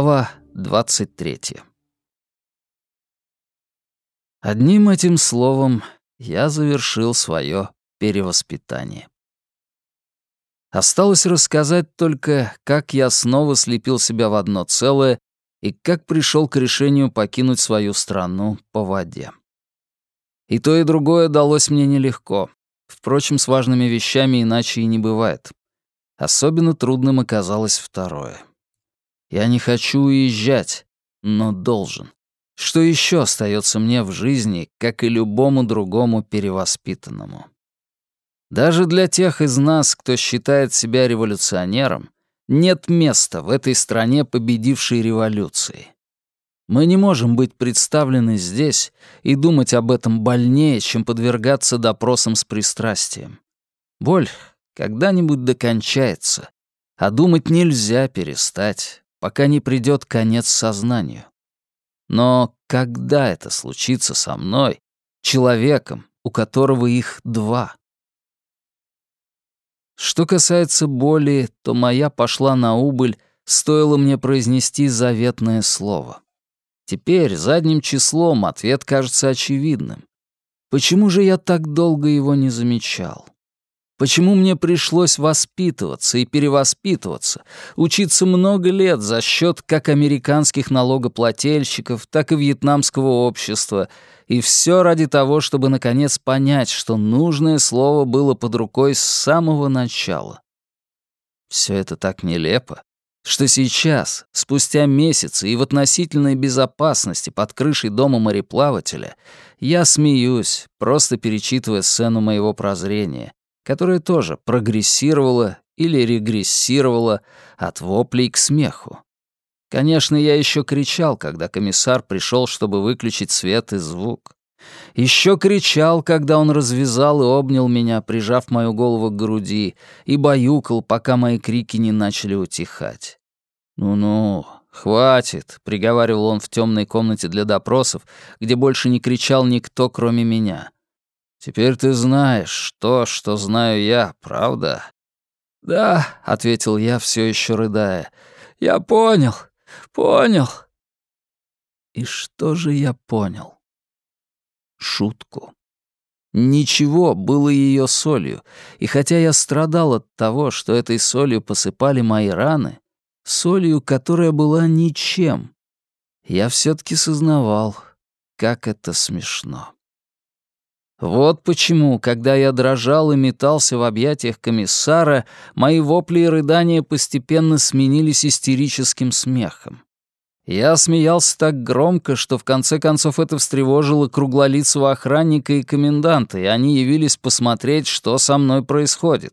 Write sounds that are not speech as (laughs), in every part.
Глава 23. Одним этим словом я завершил свое перевоспитание. Осталось рассказать только, как я снова слепил себя в одно целое и как пришел к решению покинуть свою страну по воде. И то, и другое далось мне нелегко. Впрочем, с важными вещами иначе и не бывает. Особенно трудным оказалось второе — я не хочу уезжать, но должен. Что еще остается мне в жизни, как и любому другому перевоспитанному? Даже для тех из нас, кто считает себя революционером, нет места в этой стране победившей революции. Мы не можем быть представлены здесь и думать об этом больнее, чем подвергаться допросам с пристрастием. Боль когда-нибудь докончается, а думать нельзя перестать, пока не придет конец сознанию. Но когда это случится со мной, человеком, у которого их два? Что касается боли, то моя пошла на убыль, стоило мне произнести заветное слово. Теперь задним числом ответ кажется очевидным. Почему же я так долго его не замечал? Почему мне пришлось воспитываться и перевоспитываться, учиться много лет за счет как американских налогоплательщиков, так и вьетнамского общества, и все ради того, чтобы наконец понять, что нужное слово было под рукой с самого начала? Все это так нелепо, что сейчас, спустя месяцы и в относительной безопасности под крышей дома мореплавателя, я смеюсь, просто перечитывая сцену моего прозрения, которая тоже прогрессировала или регрессировала от воплей к смеху. Конечно, я еще кричал, когда комиссар пришел, чтобы выключить свет и звук. Еще кричал, когда он развязал и обнял меня, прижав мою голову к груди, и баюкал, пока мои крики не начали утихать. «Ну-ну, хватит», — приговаривал он в темной комнате для допросов, где больше не кричал никто, кроме меня. Теперь ты знаешь то, что знаю я, правда?» «Да», — ответил я, все еще рыдая. «Я понял, понял». И что же я понял? Шутку. Ничего было ее солью, и хотя я страдал от того, что этой солью посыпали мои раны, солью, которая была ничем, я все таки сознавал, как это смешно. Вот почему, когда я дрожал и метался в объятиях комиссара, мои вопли и рыдания постепенно сменились истерическим смехом. Я смеялся так громко, что в конце концов это встревожило круглолицего охранника и коменданта, и они явились посмотреть, что со мной происходит.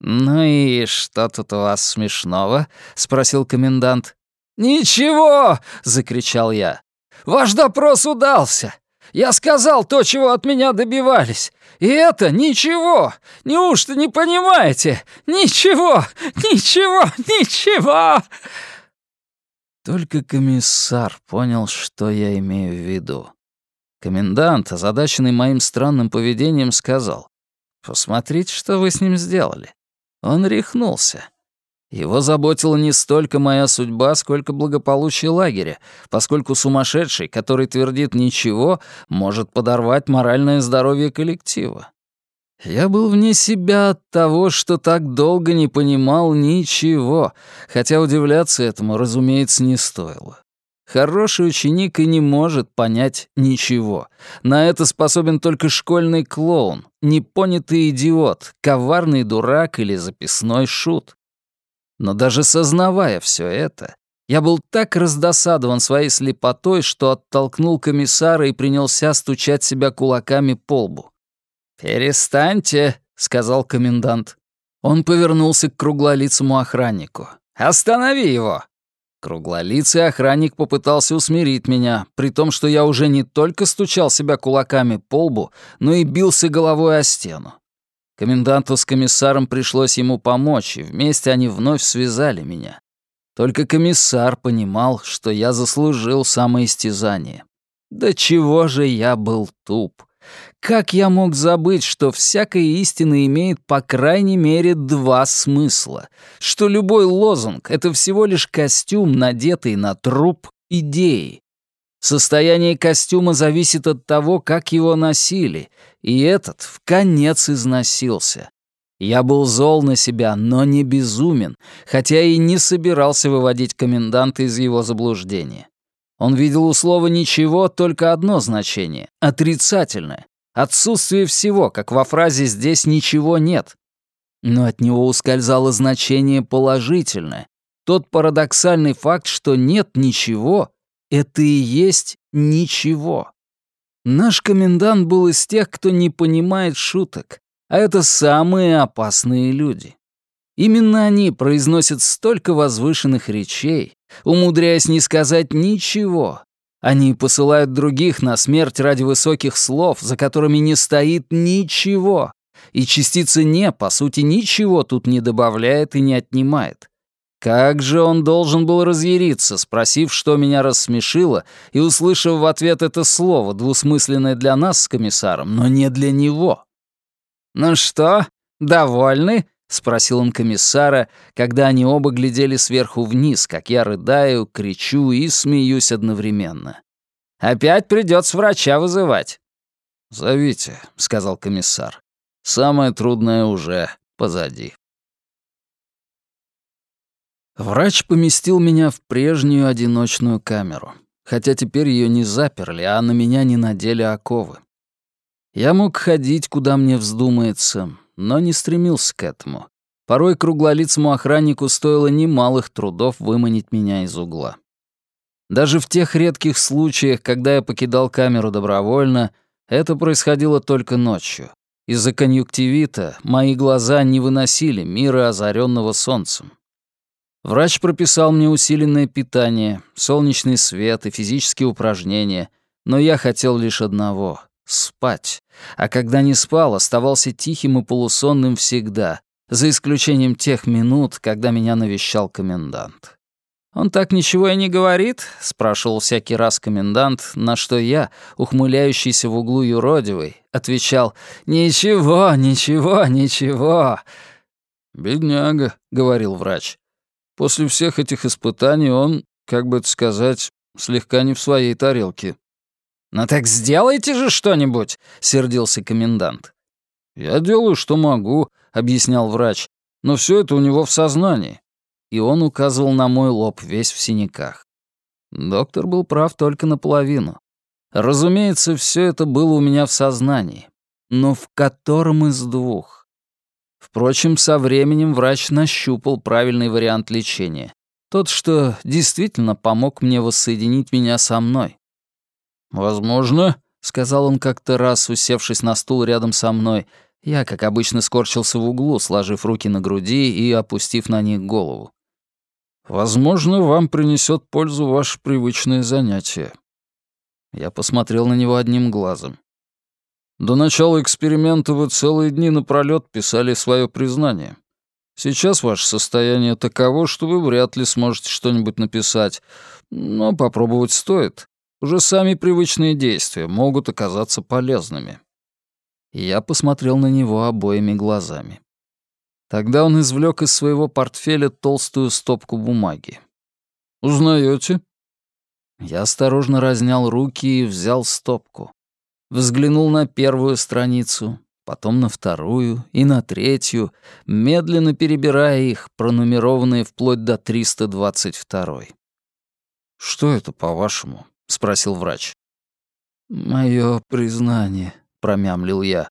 «Ну и что тут у вас смешного?» — спросил комендант. «Ничего!» — закричал я. «Ваш допрос удался! Я сказал то, чего от меня добивались. И это ничего! Неужто не понимаете? Ничего! Ничего! Ничего!» Только комиссар понял, что я имею в виду. Комендант, озадаченный моим странным поведением, сказал, «Посмотрите, что вы с ним сделали». Он рехнулся. Его заботила не столько моя судьба, сколько благополучие лагеря, поскольку сумасшедший, который твердит «ничего», может подорвать моральное здоровье коллектива. Я был вне себя от того, что так долго не понимал ничего, хотя удивляться этому, разумеется, не стоило. Хороший ученик и не может понять ничего. На это способен только школьный клоун, непонятый идиот, коварный дурак или записной шут. Но даже сознавая все это, я был так раздосадован своей слепотой, что оттолкнул комиссара и принялся стучать себя кулаками по лбу. «Перестаньте», — сказал комендант. Он повернулся к круглолицому охраннику. «Останови его!» Круглолицый охранник попытался усмирить меня, при том, что я уже не только стучал себя кулаками по лбу, но и бился головой о стену. Коменданту с комиссаром пришлось ему помочь, и вместе они вновь связали меня. Только комиссар понимал, что я заслужил самоистязание. Да чего же я был туп. Как я мог забыть, что всякая истина имеет по крайней мере два смысла? Что любой лозунг — это всего лишь костюм, надетый на труп идеи. Состояние костюма зависит от того, как его носили, и этот в конец износился. Я был зол на себя, но не безумен, хотя и не собирался выводить коменданта из его заблуждения. Он видел у слова «ничего» только одно значение — отрицательное. Отсутствие всего, как во фразе «здесь ничего нет». Но от него ускользало значение положительное. Тот парадоксальный факт, что нет ничего, это и есть ничего. Наш комендант был из тех, кто не понимает шуток, а это самые опасные люди. Именно они произносят столько возвышенных речей, умудряясь не сказать ничего. Они посылают других на смерть ради высоких слов, за которыми не стоит ничего. И частица «не», по сути, ничего тут не добавляет и не отнимает. Как же он должен был разъяриться, спросив, что меня рассмешило, и услышав в ответ это слово, двусмысленное для нас с комиссаром, но не для него. «Ну что, довольны?» — спросил он комиссара, когда они оба глядели сверху вниз, как я рыдаю, кричу и смеюсь одновременно. «Опять придется врача вызывать». «Зовите», — сказал комиссар. «Самое трудное уже позади». Врач поместил меня в прежнюю одиночную камеру, хотя теперь ее не заперли, а на меня не надели оковы. Я мог ходить, куда мне вздумается, но не стремился к этому. Порой круглолицому охраннику стоило немалых трудов выманить меня из угла. Даже в тех редких случаях, когда я покидал камеру добровольно, это происходило только ночью. Из-за конъюнктивита мои глаза не выносили мира, озаренного солнцем. Врач прописал мне усиленное питание, солнечный свет и физические упражнения, но я хотел лишь одного — спать. А когда не спал, оставался тихим и полусонным всегда, за исключением тех минут, когда меня навещал комендант. «Он так ничего и не говорит?» — спрашивал всякий раз комендант, на что я, ухмыляющийся в углу юродивый, отвечал «Ничего, ничего, ничего». «Бедняга», — говорил врач. После всех этих испытаний он, как бы это сказать, слегка не в своей тарелке. «Ну так сделайте же что-нибудь!» — сердился комендант. «Я делаю, что могу», — объяснял врач. «Но все это у него в сознании». И он указывал на мой лоб, весь в синяках. Доктор был прав только наполовину. Разумеется, все это было у меня в сознании. Но в котором из двух? Впрочем, со временем врач нащупал правильный вариант лечения. Тот, что действительно помог мне воссоединить меня со мной. «Возможно», — сказал он как-то раз, усевшись на стул рядом со мной, я, как обычно, скорчился в углу, сложив руки на груди и опустив на них голову. «Возможно, вам принесет пользу ваше привычное занятие». Я посмотрел на него одним глазом. До начала эксперимента вы целые дни напролёт писали свое признание. Сейчас ваше состояние таково, что вы вряд ли сможете что-нибудь написать, но попробовать стоит. Уже сами привычные действия могут оказаться полезными». Я посмотрел на него обоими глазами. Тогда он извлек из своего портфеля толстую стопку бумаги. «Узнаете?» Я осторожно разнял руки и взял стопку взглянул на первую страницу, потом на вторую и на третью, медленно перебирая их, пронумерованные вплоть до 322. «Что это, по-вашему?» — спросил врач. «Моё признание», — промямлил я.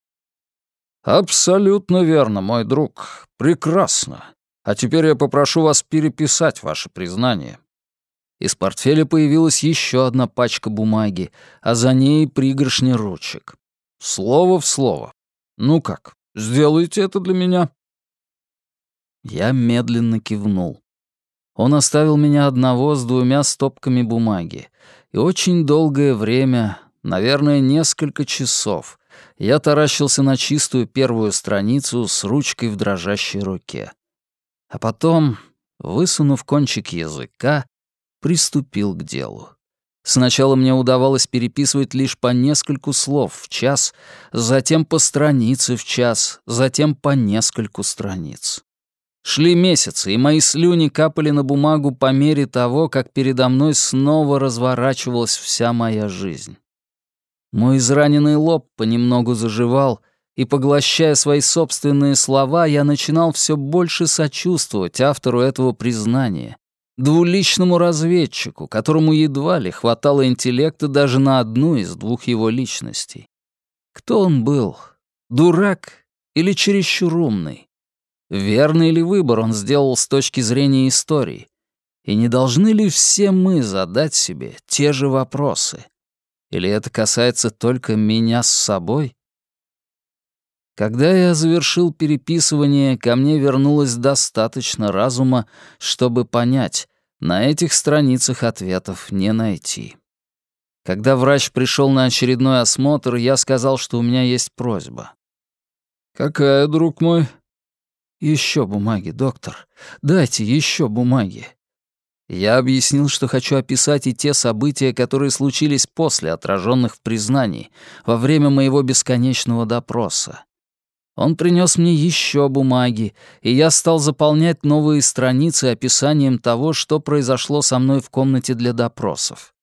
«Абсолютно верно, мой друг. Прекрасно. А теперь я попрошу вас переписать ваше признание. Из портфеля появилась еще одна пачка бумаги, а за ней пригоршня ручек. Слово в слово. Ну как, сделайте это для меня?» Я медленно кивнул. Он оставил меня одного с двумя стопками бумаги, и очень долгое время, наверное, несколько часов, я таращился на чистую первую страницу с ручкой в дрожащей руке. А потом, высунув кончик языка, приступил к делу. Сначала мне удавалось переписывать лишь по нескольку слов в час, затем по странице в час, затем по нескольку страниц. Шли месяцы, и мои слюни капали на бумагу по мере того, как передо мной снова разворачивалась вся моя жизнь. Мой израненный лоб понемногу заживал, и, поглощая свои собственные слова, я начинал все больше сочувствовать автору этого признания, двуличному разведчику, которому едва ли хватало интеллекта даже на одну из двух его личностей. Кто он был? Дурак или чересчур умный? Верный ли выбор он сделал с точки зрения истории? И не должны ли все мы задать себе те же вопросы? Или это касается только меня с собой? Когда я завершил переписывание, ко мне вернулось достаточно разума, чтобы понять, на этих страницах ответов не найти. Когда врач пришел на очередной осмотр, я сказал, что у меня есть просьба. «Какая, друг мой?» Еще бумаги, доктор. Дайте еще бумаги». Я объяснил, что хочу описать и те события, которые случились после отраженных в признании, во время моего бесконечного допроса. Он принес мне еще бумаги, и я стал заполнять новые страницы описанием того, что произошло со мной в комнате для допросов.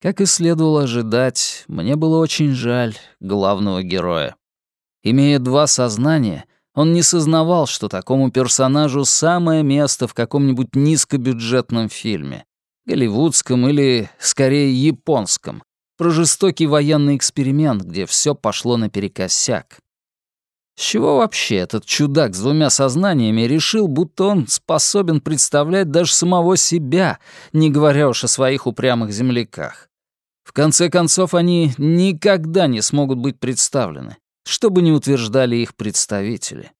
Как и следовало ожидать, мне было очень жаль главного героя. Имея два сознания, он не сознавал, что такому персонажу самое место в каком-нибудь низкобюджетном фильме, голливудском или, скорее, японском, про жестокий военный эксперимент, где все пошло наперекосяк. С чего вообще этот чудак с двумя сознаниями решил, будто он способен представлять даже самого себя, не говоря уж о своих упрямых земляках? В конце концов, они никогда не смогут быть представлены, что бы ни утверждали их представители.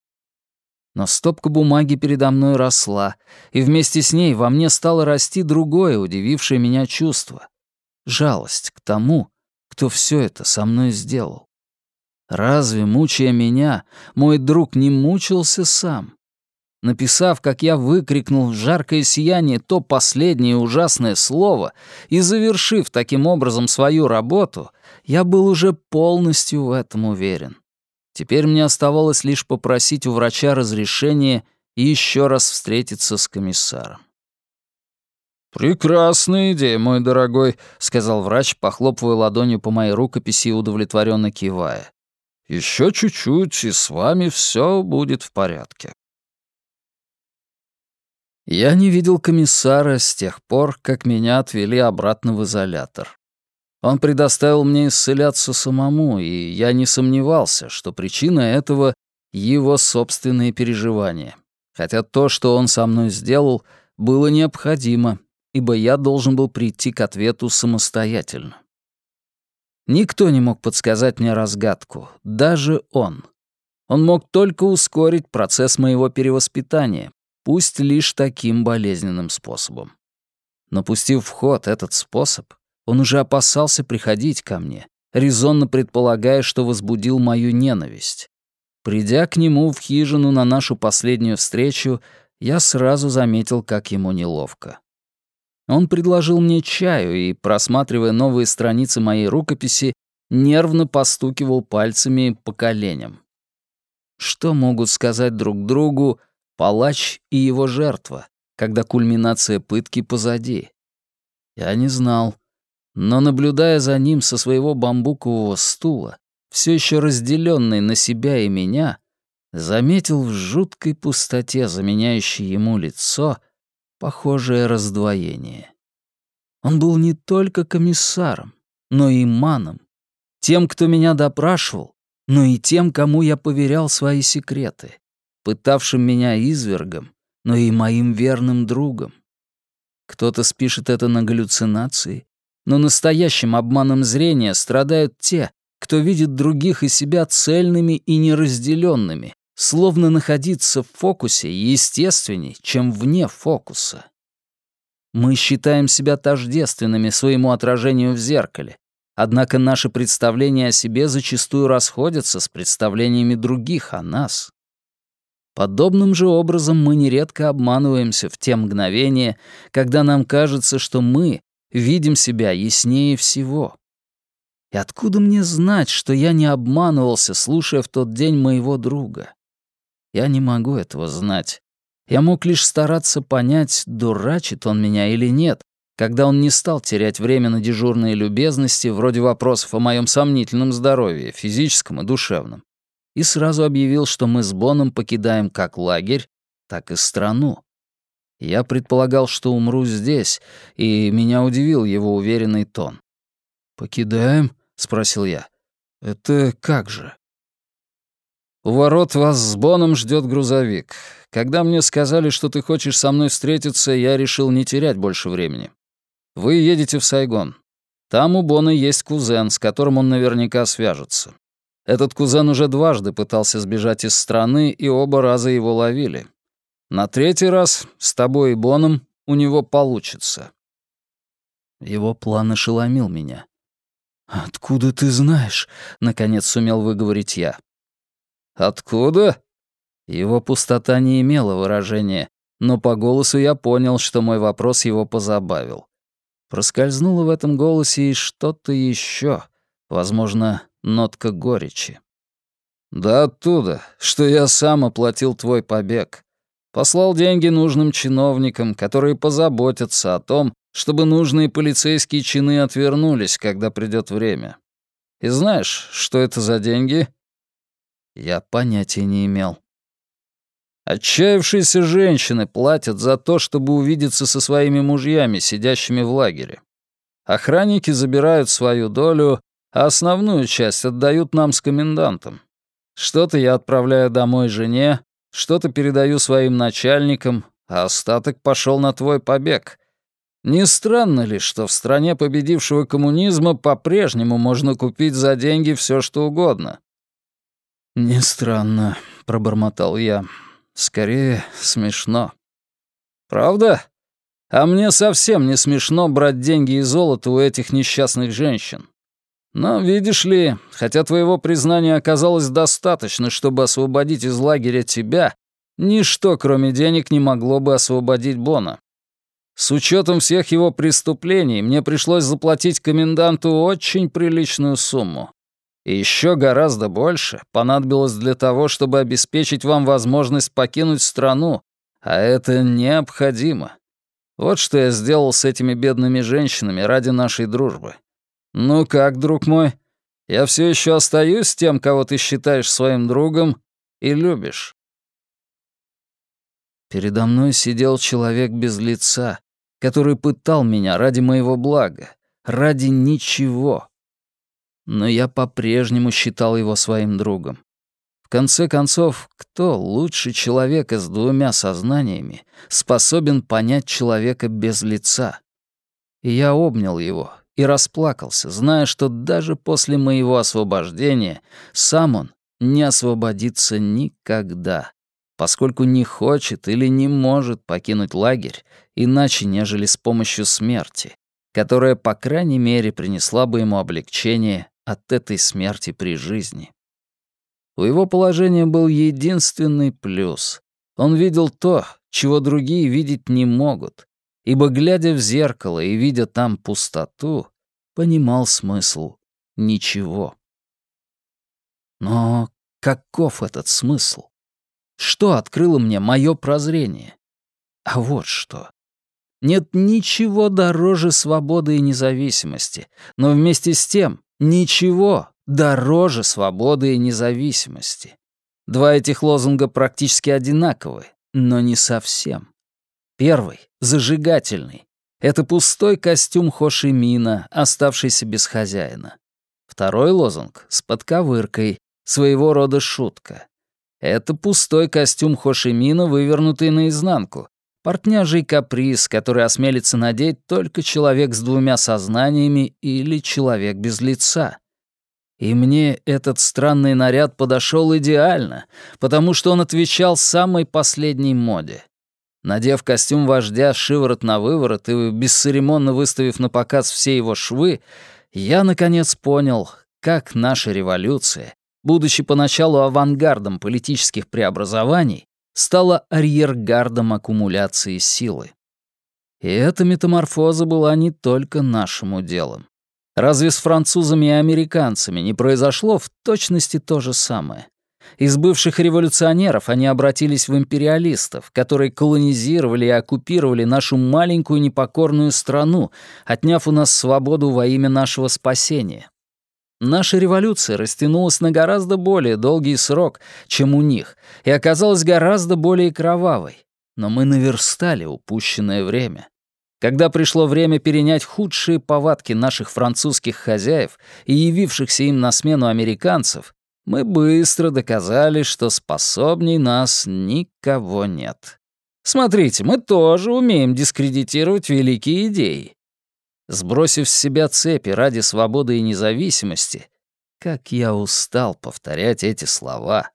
Но стопка бумаги передо мной росла, и вместе с ней во мне стало расти другое, удивившее меня чувство — жалость к тому, кто все это со мной сделал. Разве, мучая меня, мой друг не мучился сам? Написав, как я выкрикнул в жаркое сияние то последнее ужасное слово и завершив таким образом свою работу, я был уже полностью в этом уверен. Теперь мне оставалось лишь попросить у врача разрешения и еще раз встретиться с комиссаром. «Прекрасная идея, мой дорогой», — сказал врач, похлопывая ладонью по моей рукописи и удовлетворенно кивая. Еще чуть-чуть, и с вами все будет в порядке. Я не видел комиссара с тех пор, как меня отвели обратно в изолятор. Он предоставил мне исцеляться самому, и я не сомневался, что причина этого — его собственные переживания. Хотя то, что он со мной сделал, было необходимо, ибо я должен был прийти к ответу самостоятельно. Никто не мог подсказать мне разгадку, даже он. Он мог только ускорить процесс моего перевоспитания, пусть лишь таким болезненным способом. Но пустив в ход этот способ, он уже опасался приходить ко мне, резонно предполагая, что возбудил мою ненависть. Придя к нему в хижину на нашу последнюю встречу, я сразу заметил, как ему неловко. Он предложил мне чаю и, просматривая новые страницы моей рукописи, нервно постукивал пальцами по коленям. Что могут сказать друг другу палач и его жертва, когда кульминация пытки позади? Я не знал, но, наблюдая за ним со своего бамбукового стула, все еще разделенный на себя и меня, заметил в жуткой пустоте, заменяющей ему лицо — похожее раздвоение. Он был не только комиссаром, но и маном, тем, кто меня допрашивал, но и тем, кому я поверял свои секреты, пытавшим меня извергом, но и моим верным другом. Кто-то спишет это на галлюцинации, но настоящим обманом зрения страдают те, кто видит других и себя цельными и неразделенными, словно находиться в фокусе естественней, чем вне фокуса. Мы считаем себя тождественными своему отражению в зеркале, однако наши представления о себе зачастую расходятся с представлениями других о нас. Подобным же образом мы нередко обманываемся в те мгновения, когда нам кажется, что мы видим себя яснее всего. И откуда мне знать, что я не обманывался, слушая в тот день моего друга? Я не могу этого знать. Я мог лишь стараться понять, дурачит он меня или нет, когда он не стал терять время на дежурные любезности, вроде вопросов о моем сомнительном здоровье, физическом и душевном, и сразу объявил, что мы с Боном покидаем как лагерь, так и страну. Я предполагал, что умру здесь, и меня удивил его уверенный тон. «Покидаем?» — спросил я. «Это как же?» «У ворот вас с Боном ждет грузовик. Когда мне сказали, что ты хочешь со мной встретиться, я решил не терять больше времени. Вы едете в Сайгон. Там у Бона есть кузен, с которым он наверняка свяжется. Этот кузен уже дважды пытался сбежать из страны, и оба раза его ловили. На третий раз с тобой и Боном у него получится». Его план ошеломил меня. «Откуда ты знаешь?» — наконец сумел выговорить я. «Откуда?» Его пустота не имела выражения, но по голосу я понял, что мой вопрос его позабавил. Проскользнуло в этом голосе и что-то еще, возможно, нотка горечи. «Да оттуда, что я сам оплатил твой побег. Послал деньги нужным чиновникам, которые позаботятся о том, чтобы нужные полицейские чины отвернулись, когда придет время. И знаешь, что это за деньги?» Я понятия не имел. Отчаявшиеся женщины платят за то, чтобы увидеться со своими мужьями, сидящими в лагере. Охранники забирают свою долю, а основную часть отдают нам с комендантом. Что-то я отправляю домой жене, что-то передаю своим начальникам, а остаток пошел на твой побег. Не странно ли, что в стране победившего коммунизма по-прежнему можно купить за деньги все, что угодно? «Не странно», — пробормотал я. Скорее, смешно. Правда? А мне совсем не смешно брать деньги и золото у этих несчастных женщин. Но, видишь ли, хотя твоего признания оказалось достаточно, чтобы освободить из лагеря тебя, ничто, кроме денег, не могло бы освободить Бона. С учетом всех его преступлений мне пришлось заплатить коменданту очень приличную сумму. И еще гораздо больше понадобилось для того, чтобы обеспечить вам возможность покинуть страну, а это необходимо. Вот что я сделал с этими бедными женщинами ради нашей дружбы. Ну как, друг мой, я все еще остаюсь тем, кого ты считаешь своим другом и любишь. Передо мной сидел человек без лица, который пытал меня ради моего блага, ради ничего но я по-прежнему считал его своим другом. В конце концов, кто лучше человека с двумя сознаниями способен понять человека без лица? И я обнял его и расплакался, зная, что даже после моего освобождения сам он не освободится никогда, поскольку не хочет или не может покинуть лагерь иначе, нежели с помощью смерти, которая, по крайней мере, принесла бы ему облегчение от этой смерти при жизни. У его положения был единственный плюс. Он видел то, чего другие видеть не могут, ибо, глядя в зеркало и видя там пустоту, понимал смысл ничего. Но каков этот смысл? Что открыло мне мое прозрение? А вот что. Нет ничего дороже свободы и независимости, но вместе с тем Ничего дороже свободы и независимости. Два этих лозунга практически одинаковы, но не совсем. Первый, зажигательный, это пустой костюм Хошимина, оставшийся без хозяина. Второй лозунг с подковыркой, своего рода шутка. Это пустой костюм Хошимина, вывернутый наизнанку, Портняжий каприз, который осмелится надеть только человек с двумя сознаниями или человек без лица. И мне этот странный наряд подошел идеально, потому что он отвечал самой последней моде. Надев костюм вождя шиворот на выворот и бесцеремонно выставив на показ все его швы, я, наконец, понял, как наша революция, будучи поначалу авангардом политических преобразований, стала арьергардом аккумуляции силы. И эта метаморфоза была не только нашим делом. Разве с французами и американцами не произошло в точности то же самое? Из бывших революционеров они обратились в империалистов, которые колонизировали и оккупировали нашу маленькую непокорную страну, отняв у нас свободу во имя нашего спасения. Наша революция растянулась на гораздо более долгий срок, чем у них, и оказалась гораздо более кровавой. Но мы наверстали упущенное время. Когда пришло время перенять худшие повадки наших французских хозяев и явившихся им на смену американцев, мы быстро доказали, что способней нас никого нет. Смотрите, мы тоже умеем дискредитировать великие идеи. Сбросив с себя цепи ради свободы и независимости, как я устал повторять эти слова,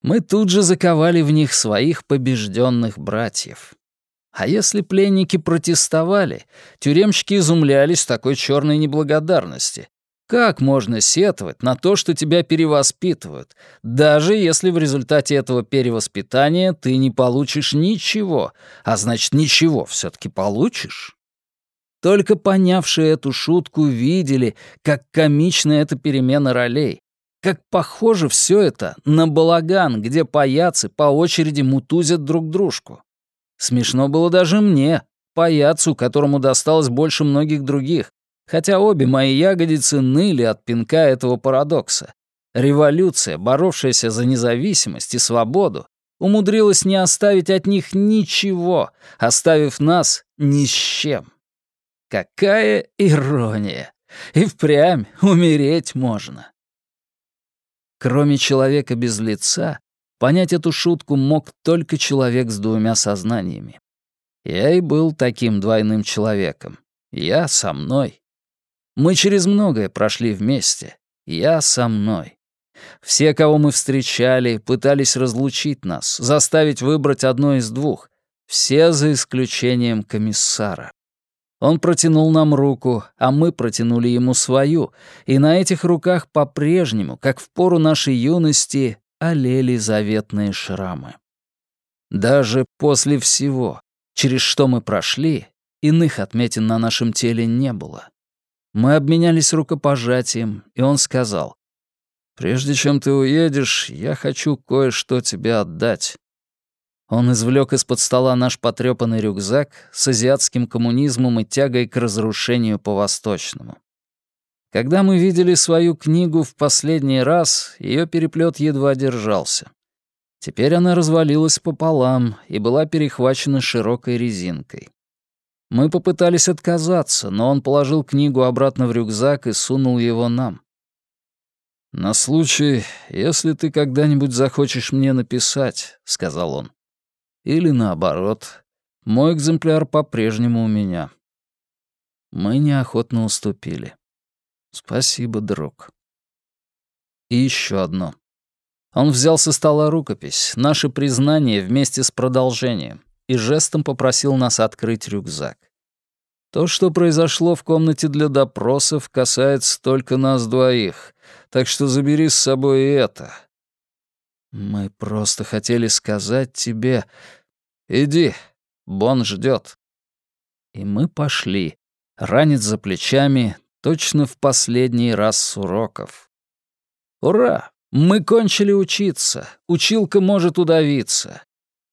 мы тут же заковали в них своих побежденных братьев. А если пленники протестовали, тюремщики изумлялись такой черной неблагодарности, как можно сетовать на то, что тебя перевоспитывают, даже если в результате этого перевоспитания ты не получишь ничего, а значит, ничего все таки получишь? Только понявшие эту шутку видели, как комична эта перемена ролей, как похоже все это на балаган, где паяцы по очереди мутузят друг дружку. Смешно было даже мне, паяцу, которому досталось больше многих других, хотя обе мои ягодицы ныли от пинка этого парадокса. Революция, боровшаяся за независимость и свободу, умудрилась не оставить от них ничего, оставив нас ни с чем. Какая ирония! И впрямь умереть можно. Кроме человека без лица, понять эту шутку мог только человек с двумя сознаниями. Я и был таким двойным человеком. Я со мной, мы через многое прошли вместе. Я со мной. Все, кого мы встречали, пытались разлучить нас, заставить выбрать одно из двух. Все за исключением комиссара. Он протянул нам руку, а мы протянули ему свою, и на этих руках по-прежнему, как в пору нашей юности, олели заветные шрамы. Даже после всего, через что мы прошли, иных отметин на нашем теле не было. Мы обменялись рукопожатием, и он сказал, «Прежде чем ты уедешь, я хочу кое-что тебе отдать». Он извлек из-под стола наш потрёпанный рюкзак с азиатским коммунизмом и тягой к разрушению по-восточному. Когда мы видели свою книгу в последний раз, ее переплет едва держался. Теперь она развалилась пополам и была перехвачена широкой резинкой. Мы попытались отказаться, но он положил книгу обратно в рюкзак и сунул его нам. «На случай, если ты когда-нибудь захочешь мне написать», — сказал он. «Или наоборот, мой экземпляр по-прежнему у меня». Мы неохотно уступили. «Спасибо, друг». И еще одно. Он взял со стола рукопись, наше признание вместе с продолжением и жестом попросил нас открыть рюкзак. То, что произошло в комнате для допросов, касается только нас двоих, так что забери с собой и это. Мы просто хотели сказать тебе... Иди, Бон ждет. И мы пошли, ранец за плечами, точно в последний раз с уроков. Ура! Мы кончили учиться. Училка может удавиться.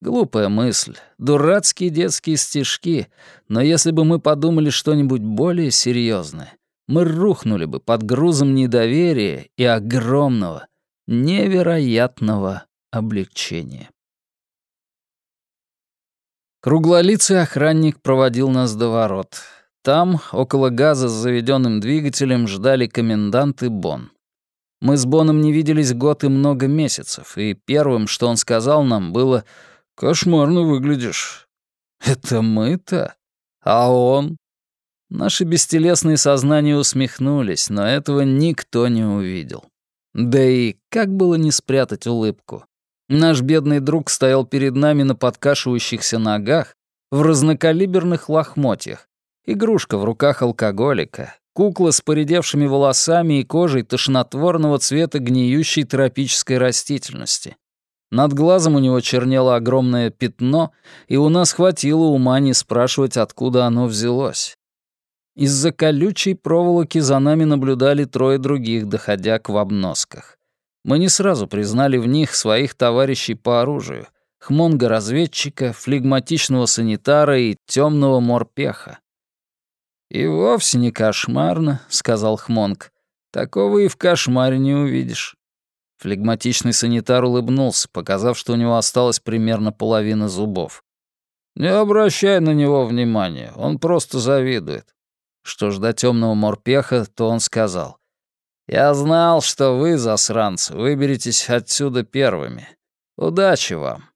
Глупая мысль, дурацкие детские стишки, но если бы мы подумали что-нибудь более серьезное, мы рухнули бы под грузом недоверия и огромного, невероятного облегчения. Круглолицый охранник проводил нас до ворот. Там, около газа с заведенным двигателем, ждали комендант и Бон. Мы с Боном не виделись год и много месяцев, и первым, что он сказал нам, было — «Кошмарно выглядишь». «Это мы-то? А он?» Наши бестелесные сознания усмехнулись, но этого никто не увидел. Да и как было не спрятать улыбку? Наш бедный друг стоял перед нами на подкашивающихся ногах, в разнокалиберных лохмотьях, игрушка в руках алкоголика, кукла с поредевшими волосами и кожей тошнотворного цвета гниющей тропической растительности. Над глазом у него чернело огромное пятно, и у нас хватило ума не спрашивать, откуда оно взялось. Из-за колючей проволоки за нами наблюдали трое других, доходя к обносках. Мы не сразу признали в них своих товарищей по оружию — хмонга-разведчика, флегматичного санитара и темного морпеха. «И вовсе не кошмарно», — сказал Хмонг. «Такого и в кошмаре не увидишь». Флегматичный санитар улыбнулся, показав, что у него осталось примерно половина зубов. «Не обращай на него внимания, он просто завидует». Что ж до темного морпеха, то он сказал. «Я знал, что вы, засранцы, выберетесь отсюда первыми. Удачи вам».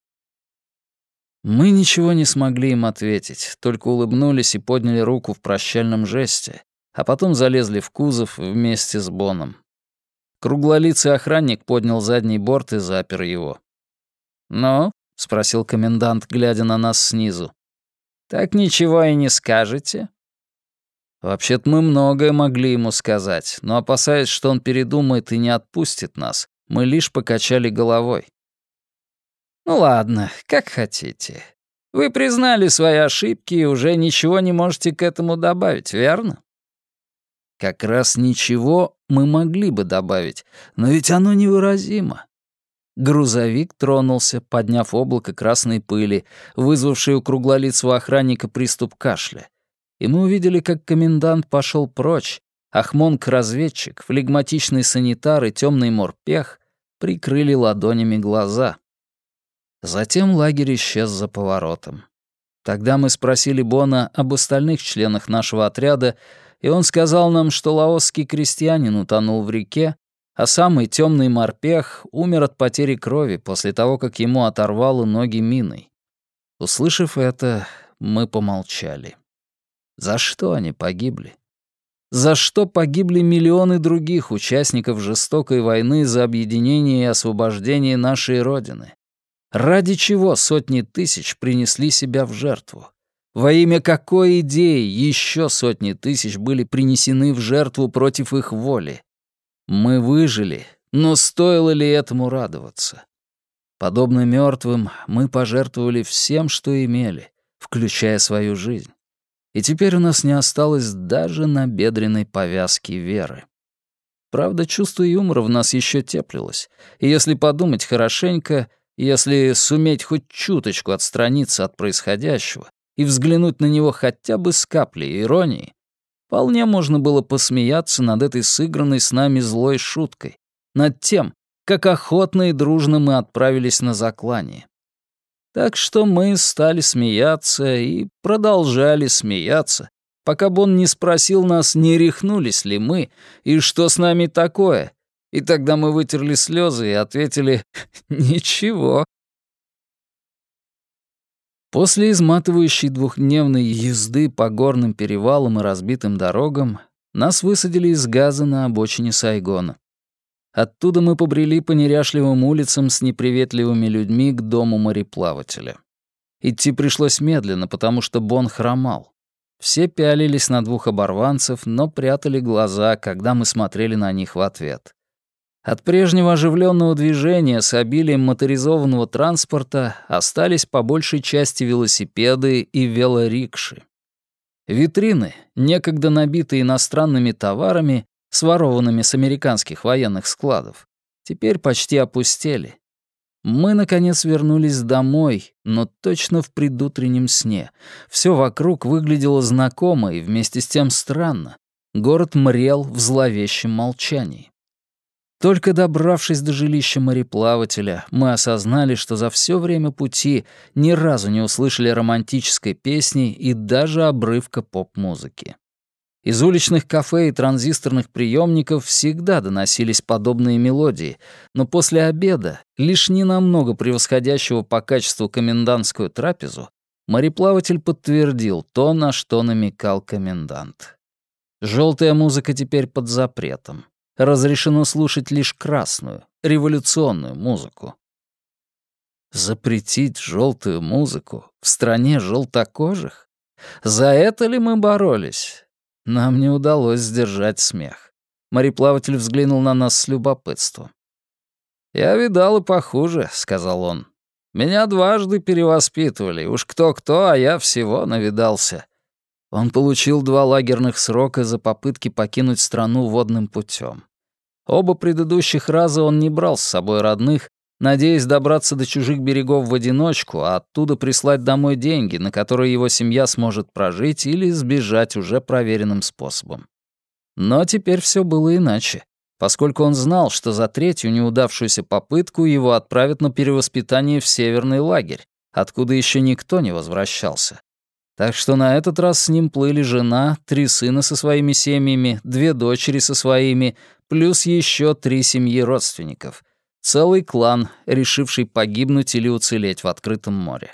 Мы ничего не смогли им ответить, только улыбнулись и подняли руку в прощальном жесте, а потом залезли в кузов вместе с Боном. Круглолицый охранник поднял задний борт и запер его. «Ну?» — спросил комендант, глядя на нас снизу. «Так ничего и не скажете?» Вообще-то мы многое могли ему сказать, но, опасаясь, что он передумает и не отпустит нас, мы лишь покачали головой. Ну ладно, как хотите. Вы признали свои ошибки и уже ничего не можете к этому добавить, верно? Как раз ничего мы могли бы добавить, но ведь оно невыразимо. Грузовик тронулся, подняв облако красной пыли, вызвавшее у круглолицего охранника приступ кашля. И мы увидели, как комендант пошел прочь, Ахмонг-разведчик, флегматичный санитар и темный морпех прикрыли ладонями глаза. Затем лагерь исчез за поворотом. Тогда мы спросили Бона об остальных членах нашего отряда, и он сказал нам, что лаосский крестьянин утонул в реке, а самый темный морпех умер от потери крови после того, как ему оторвало ноги миной. Услышав это, мы помолчали. За что они погибли? За что погибли миллионы других участников жестокой войны за объединение и освобождение нашей Родины? Ради чего сотни тысяч принесли себя в жертву? Во имя какой идеи еще сотни тысяч были принесены в жертву против их воли? Мы выжили, но стоило ли этому радоваться? Подобно мертвым, мы пожертвовали всем, что имели, включая свою жизнь. И теперь у нас не осталось даже набедренной повязки веры. Правда, чувство юмора в нас еще теплилось, и если подумать хорошенько, если суметь хоть чуточку отстраниться от происходящего и взглянуть на него хотя бы с каплей иронии, вполне можно было посмеяться над этой сыгранной с нами злой шуткой, над тем, как охотно и дружно мы отправились на заклание. Так что мы стали смеяться и продолжали смеяться, пока Бон не спросил нас, не рехнулись ли мы и что с нами такое, и тогда мы вытерли слезы и ответили (laughs) «Ничего». После изматывающей двухдневной езды по горным перевалам и разбитым дорогам нас высадили из газа на обочине Сайгона. Оттуда мы побрели по неряшливым улицам с неприветливыми людьми к дому мореплавателя. Идти пришлось медленно, потому что Бон хромал. Все пялились на двух оборванцев, но прятали глаза, когда мы смотрели на них в ответ. От прежнего оживленного движения с обилием моторизованного транспорта остались по большей части велосипеды и велорикши. Витрины, некогда набитые иностранными товарами, сворованными с американских военных складов, теперь почти опустели. Мы, наконец, вернулись домой, но точно в предутреннем сне. Все вокруг выглядело знакомо и вместе с тем странно. Город мрел в зловещем молчании. Только добравшись до жилища мореплавателя, мы осознали, что за все время пути ни разу не услышали романтической песни и даже обрывка поп-музыки. Из уличных кафе и транзисторных приемников всегда доносились подобные мелодии, но после обеда, лишь ненамного превосходящего по качеству комендантскую трапезу, мореплаватель подтвердил то, на что намекал комендант. Желтая музыка теперь под запретом разрешено слушать лишь красную, революционную музыку. Запретить желтую музыку в стране желтокожих? За это ли мы боролись? Нам не удалось сдержать смех. Мореплаватель взглянул на нас с любопытством. «Я видал и похуже», — сказал он. «Меня дважды перевоспитывали, уж кто-кто, а я всего навидался». Он получил два лагерных срока за попытки покинуть страну водным путем. Оба предыдущих раза он не брал с собой родных, надеясь добраться до чужих берегов в одиночку, а оттуда прислать домой деньги, на которые его семья сможет прожить или сбежать уже проверенным способом. Но теперь все было иначе, поскольку он знал, что за третью неудавшуюся попытку его отправят на перевоспитание в северный лагерь, откуда еще никто не возвращался. Так что на этот раз с ним плыли жена, три сына со своими семьями, две дочери со своими, плюс еще три семьи родственников. Целый клан, решивший погибнуть или уцелеть в открытом море.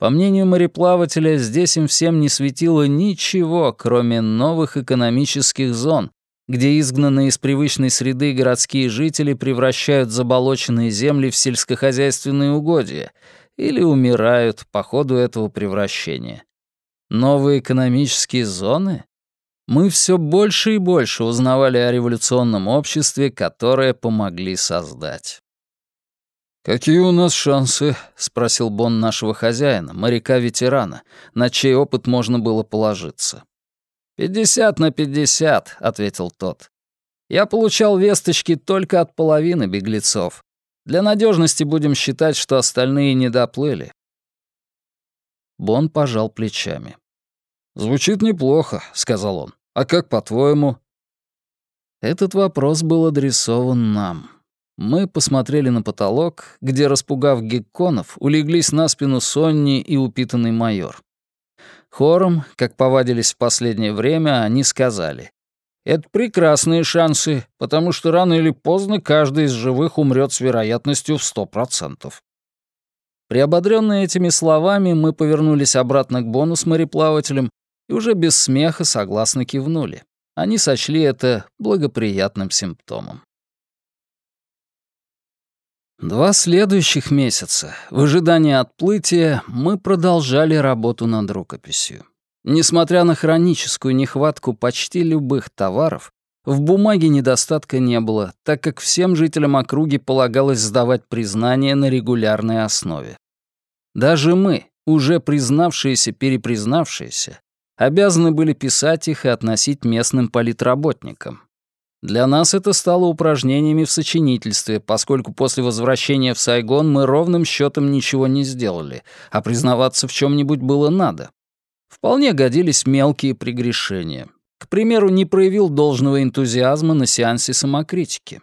По мнению мореплавателя, здесь им всем не светило ничего, кроме новых экономических зон, где изгнанные из привычной среды городские жители превращают заболоченные земли в сельскохозяйственные угодья или умирают по ходу этого превращения. Новые экономические зоны? Мы все больше и больше узнавали о революционном обществе, которое помогли создать. «Какие у нас шансы?» — спросил Бон нашего хозяина, моряка-ветерана, на чей опыт можно было положиться. «Пятьдесят на пятьдесят», — ответил тот. «Я получал весточки только от половины беглецов. Для надежности будем считать, что остальные не доплыли». Бон пожал плечами. «Звучит неплохо», — сказал он. «А как по-твоему?» Этот вопрос был адресован нам. Мы посмотрели на потолок, где, распугав гекконов, улеглись на спину Сонни и упитанный майор. Хором, как повадились в последнее время, они сказали. «Это прекрасные шансы, потому что рано или поздно каждый из живых умрет с вероятностью в сто процентов». Приободрённые этими словами, мы повернулись обратно к Бону с мореплавателем и уже без смеха согласно кивнули. Они сочли это благоприятным симптомом. Два следующих месяца, в ожидании отплытия, мы продолжали работу над рукописью. Несмотря на хроническую нехватку почти любых товаров, в бумаге недостатка не было, так как всем жителям округи полагалось сдавать признания на регулярной основе. Даже мы, уже признавшиеся-перепризнавшиеся, обязаны были писать их и относить местным политработникам. Для нас это стало упражнениями в сочинительстве, поскольку после возвращения в Сайгон мы ровным счетом ничего не сделали, а признаваться в чем-нибудь было надо. Вполне годились мелкие прегрешения. К примеру, не проявил должного энтузиазма на сеансе самокритики.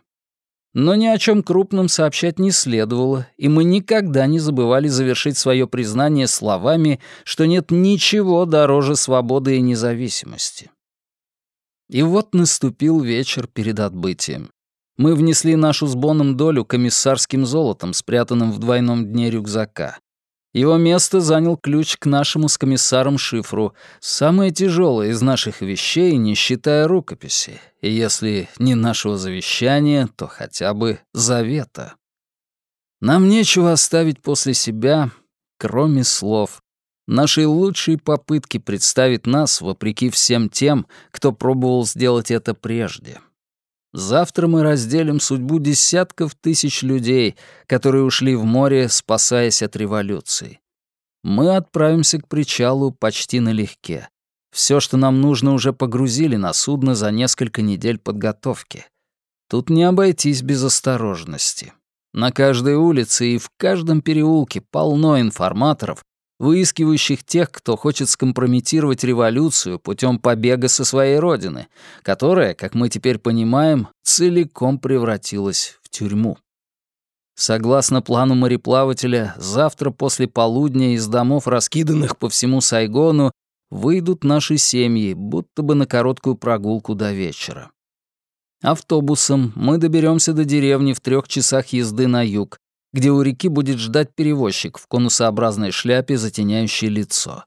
Но ни о чем крупном сообщать не следовало, и мы никогда не забывали завершить свое признание словами, что нет ничего дороже свободы и независимости. И вот наступил вечер перед отбытием. Мы внесли нашу с Боном долю комиссарским золотом, спрятанным в двойном дне рюкзака. Его место занял ключ к нашему с комиссаром шифру, самое тяжелое из наших вещей, не считая рукописи, и если не нашего завещания, то хотя бы завета. Нам нечего оставить после себя, кроме слов, нашей лучшей попытки представить нас, вопреки всем тем, кто пробовал сделать это прежде. Завтра мы разделим судьбу десятков тысяч людей, которые ушли в море, спасаясь от революции. Мы отправимся к причалу почти налегке. Все, что нам нужно, уже погрузили на судно за несколько недель подготовки. Тут не обойтись без осторожности. На каждой улице и в каждом переулке полно информаторов, выискивающих тех, кто хочет скомпрометировать революцию путем побега со своей родины, которая, как мы теперь понимаем, целиком превратилась в тюрьму. Согласно плану мореплавателя, завтра после полудня из домов, раскиданных по всему Сайгону, выйдут наши семьи, будто бы на короткую прогулку до вечера. Автобусом мы доберемся до деревни в трех часах езды на юг, где у реки будет ждать перевозчик в конусообразной шляпе, затеняющей лицо.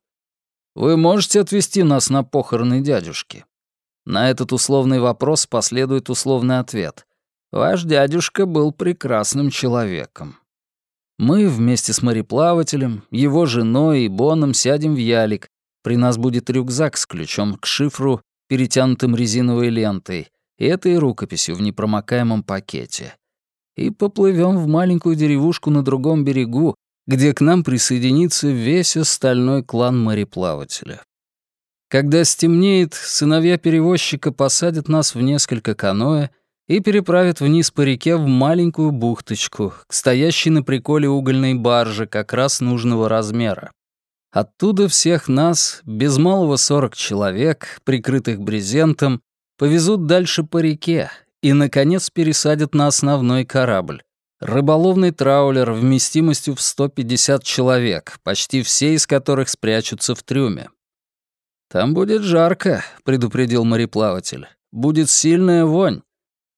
«Вы можете отвезти нас на похороны дядюшки?» На этот условный вопрос последует условный ответ. «Ваш дядюшка был прекрасным человеком». Мы вместе с мореплавателем, его женой и Боном сядем в ялик. При нас будет рюкзак с ключом к шифру, перетянутым резиновой лентой, и этой рукописью в непромокаемом пакете. И поплывем в маленькую деревушку на другом берегу, где к нам присоединится весь остальной клан мореплавателя. Когда стемнеет, сыновья перевозчика посадят нас в несколько каноэ и переправят вниз по реке в маленькую бухточку, к стоящей на приколе угольной барже как раз нужного размера. Оттуда всех нас, без малого сорок человек, прикрытых брезентом, повезут дальше по реке и, наконец, пересадят на основной корабль. Рыболовный траулер вместимостью в 150 человек, почти все из которых спрячутся в трюме. «Там будет жарко», — предупредил мореплаватель. «Будет сильная вонь.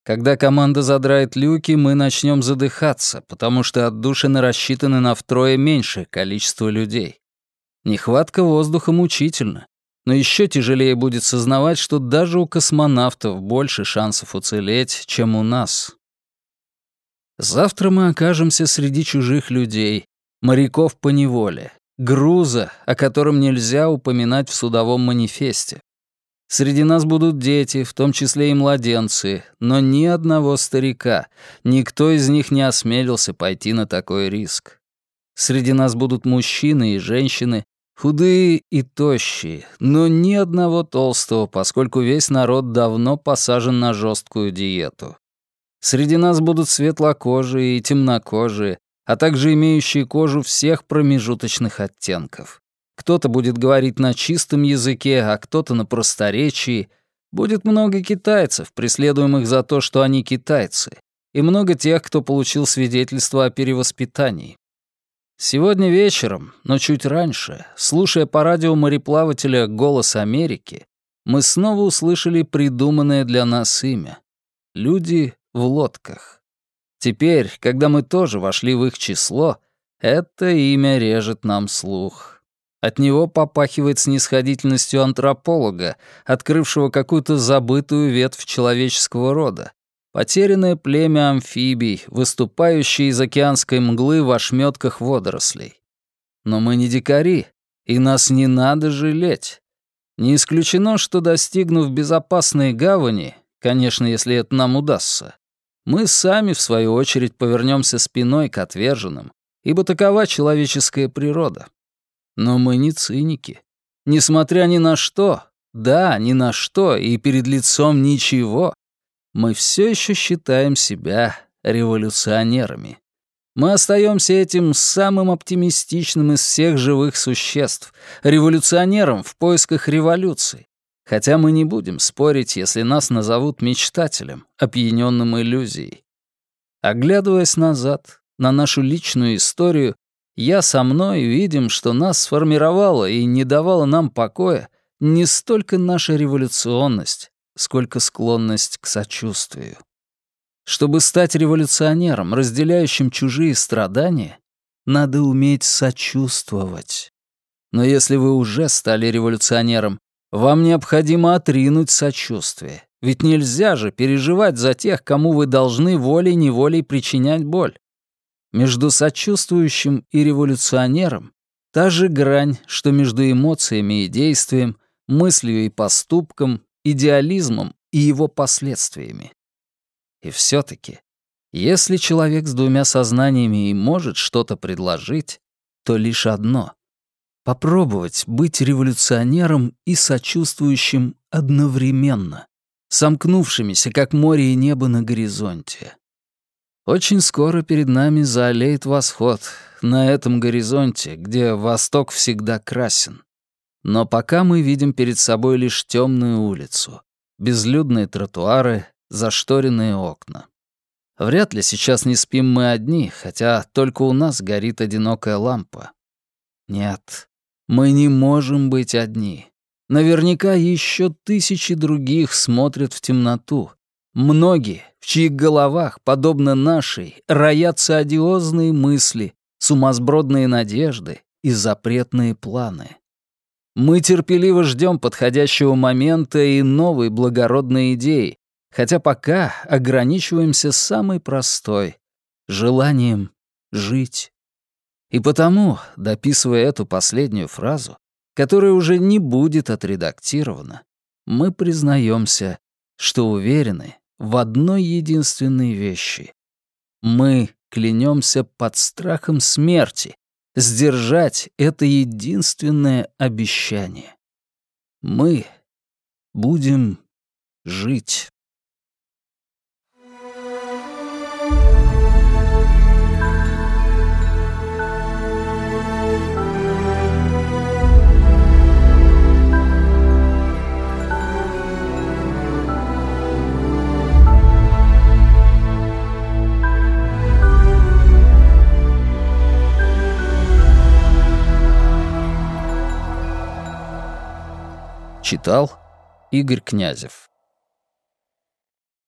Когда команда задрает люки, мы начнем задыхаться, потому что отдушины рассчитаны на втрое меньшее количество людей. Нехватка воздуха мучительна. Но еще тяжелее будет сознавать, что даже у космонавтов больше шансов уцелеть, чем у нас. Завтра мы окажемся среди чужих людей, моряков по неволе, груза, о котором нельзя упоминать в судовом манифесте. Среди нас будут дети, в том числе и младенцы, но ни одного старика, никто из них не осмелился пойти на такой риск. Среди нас будут мужчины и женщины, Худые и тощие, но ни одного толстого, поскольку весь народ давно посажен на жесткую диету. Среди нас будут светлокожие и темнокожие, а также имеющие кожу всех промежуточных оттенков. Кто-то будет говорить на чистом языке, а кто-то на просторечии. Будет много китайцев, преследуемых за то, что они китайцы, и много тех, кто получил свидетельство о перевоспитании. Сегодня вечером, но чуть раньше, слушая по радио мореплавателя «Голос Америки», мы снова услышали придуманное для нас имя. Люди в лодках. Теперь, когда мы тоже вошли в их число, это имя режет нам слух. От него попахивает снисходительностью антрополога, открывшего какую-то забытую ветвь человеческого рода, Потерянное племя амфибий, выступающее из океанской мглы в ошметках водорослей. Но мы не дикари, и нас не надо жалеть. Не исключено, что достигнув безопасной гавани, конечно, если это нам удастся, мы сами, в свою очередь, повернемся спиной к отверженным, ибо такова человеческая природа. Но мы не циники. Несмотря ни на что, да, ни на что, и перед лицом ничего, мы все еще считаем себя революционерами. Мы остаемся этим самым оптимистичным из всех живых существ, революционером в поисках революции. Хотя мы не будем спорить, если нас назовут мечтателем, опьяненным иллюзией. Оглядываясь назад, на нашу личную историю, я со мной видим, что нас сформировала и не давала нам покоя не столько наша революционность, сколько склонность к сочувствию. Чтобы стать революционером, разделяющим чужие страдания, надо уметь сочувствовать. Но если вы уже стали революционером, вам необходимо отринуть сочувствие. Ведь нельзя же переживать за тех, кому вы должны волей-неволей причинять боль. Между сочувствующим и революционером та же грань, что между эмоциями и действием, мыслью и поступком, идеализмом и его последствиями. И все таки если человек с двумя сознаниями и может что-то предложить, то лишь одно — попробовать быть революционером и сочувствующим одновременно, сомкнувшимися, как море и небо на горизонте. Очень скоро перед нами заолеет восход на этом горизонте, где восток всегда красен. Но пока мы видим перед собой лишь темную улицу, безлюдные тротуары, зашторенные окна. Вряд ли сейчас не спим мы одни, хотя только у нас горит одинокая лампа. Нет, мы не можем быть одни. Наверняка еще тысячи других смотрят в темноту. Многие, в чьих головах, подобно нашей, роятся одиозные мысли, сумасбродные надежды и запретные планы. Мы терпеливо ждем подходящего момента и новой благородной идеи, хотя пока ограничиваемся самой простой — желанием жить. И потому, дописывая эту последнюю фразу, которая уже не будет отредактирована, мы признаемся, что уверены в одной единственной вещи. Мы клянемся под страхом смерти сдержать это единственное обещание. Мы будем жить. Читал Игорь Князев